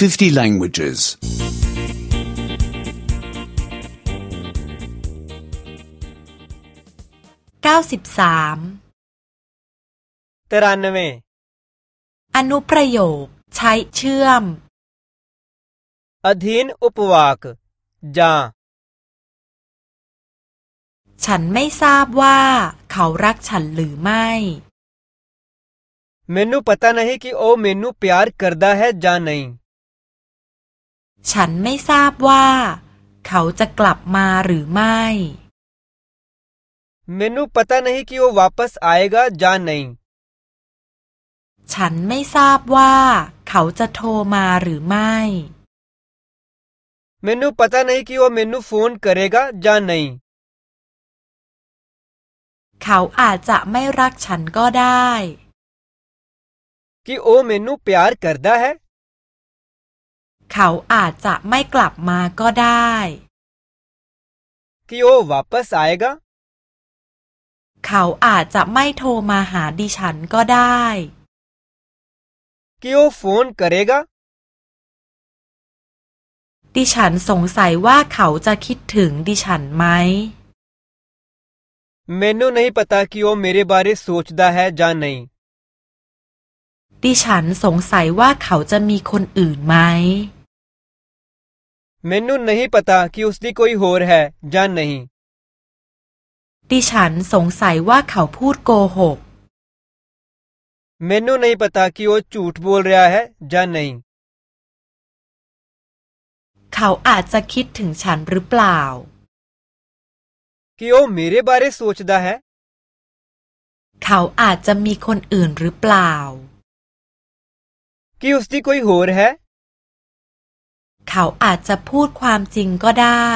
50 languages. 93 तिरानवे อนุประโยค ใช้เชื่อม अधीन उपवाक जा ฉันไม่ทราบว่า เขารักฉันหรือไม่ मैनू पता नहीं कि ओ मैनू प्यार करदा है जा नहीं ฉันไม่ทราบว่า เขาจะกลับมาหรือไม่ मैनू पता नहीं कि वो वापस आएगा जा नहीं ฉันไม่ทราบว่า เขาจะโทรมาหรือไม่ मैनू पता नहीं कि वो मैनू फोन करेगा जा नहीं เขาอาจจะไม่รักฉันก็ได้ कि ओ मैनू प्यार करदा है เขาอาจจะไม่กลับมาก็ได้คิโอวัปสายกะเขาอาจจะไม่โทรมาหาดิฉันก็ได้คิโอโฟนกเรกะดิฉันสงสัยว่าเขาจะคิดถึงดิฉันไหมเมนูนี่พู ਪਤਾ ਕਿ ਉਹ ਮੇਰੇ ਬਾਰੇ ਸੋਚਦਾ ਹੈ ਜਾਂ ਨਹੀਂ ดิฉันสงสัยว่าเขาจะมีคนอื่นไหม ਮੈਨੂੰ ਨਹੀਂ ਪਤਾ ਕਿ ਉਸ ਦੀ ਕੋਈ ਹੋਰ ਹੈ ਜਾਂ ਨਹੀਂ ดิฉันสงสัยว่าเขาพูดโกหก ਮੈਨੂੰ ਨਹੀਂ ਪਤਾ ਕਿ ਉਹ ਝੂਠ ਬੋਲ ਰਿਹਾ ਹੈ ਜਾਂ ਨਹੀਂ เขาอาจจะคิดถึงฉันหรือเปล่า ਕਿ ਉਹ ਮੇਰੇ ਬਾਰੇ ਸੋਚਦਾ ਹੈ เขาอาจจะมีคนอื่นหรือเปล่า ਕਿ ਉਸ ਦੀ ਕੋਈ ਹੋਰ ਹੈ เขาอาจจะพูดความจริงก็ได้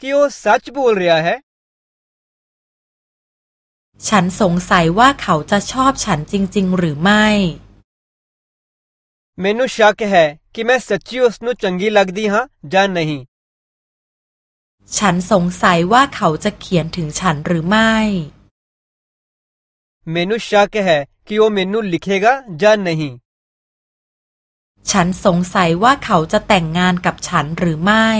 ที่เสัจพูดเรียเฉันสงสัยว่าเขาจะชอบฉันจริง ๆ หรือไม่ ਮੈਨੂੰ ਸ਼ੱਕ ਹੈ ਕਿ ਮੈਂ ਸੱਚੀ ਉਸ ਨੂੰ ਚੰਗੀ ਲੱਗਦੀ ਹਾਂ ਜਾਂ ਨਹੀਂ ฉันสงสัยว่าเขาจะเขียนถึงฉันหรือไม่ ਮੈਨੂੰ ਸ਼ੱਕ ਹੈ ਕਿ ਉਹ ਮੈਨੂੰ ਲਿਖੇਗਾ ਜਾਂ ਨਹੀਂ ฉันสงสัยว่าเขาจะแต่งงานกับฉันหรือไม่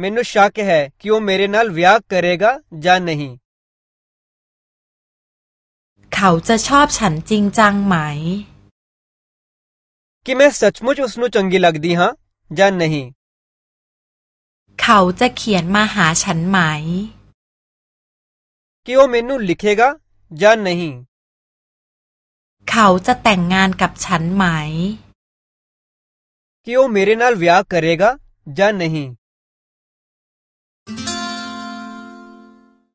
ਮੈਨੂੰ ਸ਼ੱਕ ਹੈ ਕਿ ਉਹ ਮੇਰੇ ਨਾਲ ਵਿਆਹ ਕਰੇਗਾ ਜਾਂ ਨਹੀਂ เขาจะชอบฉันจริงจังไหม ਕਿ ਮੈਂ ਸੱਚਮੁੱਚ ਉਸ ਨੂੰ ਚੰਗੀ ਲੱਗਦੀ ਹਾਂ ਜਾਂ ਨਹੀਂ เขาจะเขียนมาหาฉันไหมที่ว่าเมนูลิขิตจะจะไม่ เขาจะแต่งงานกับฉันไหม कि वो मेरे नाल विआह करेगा जा नहीं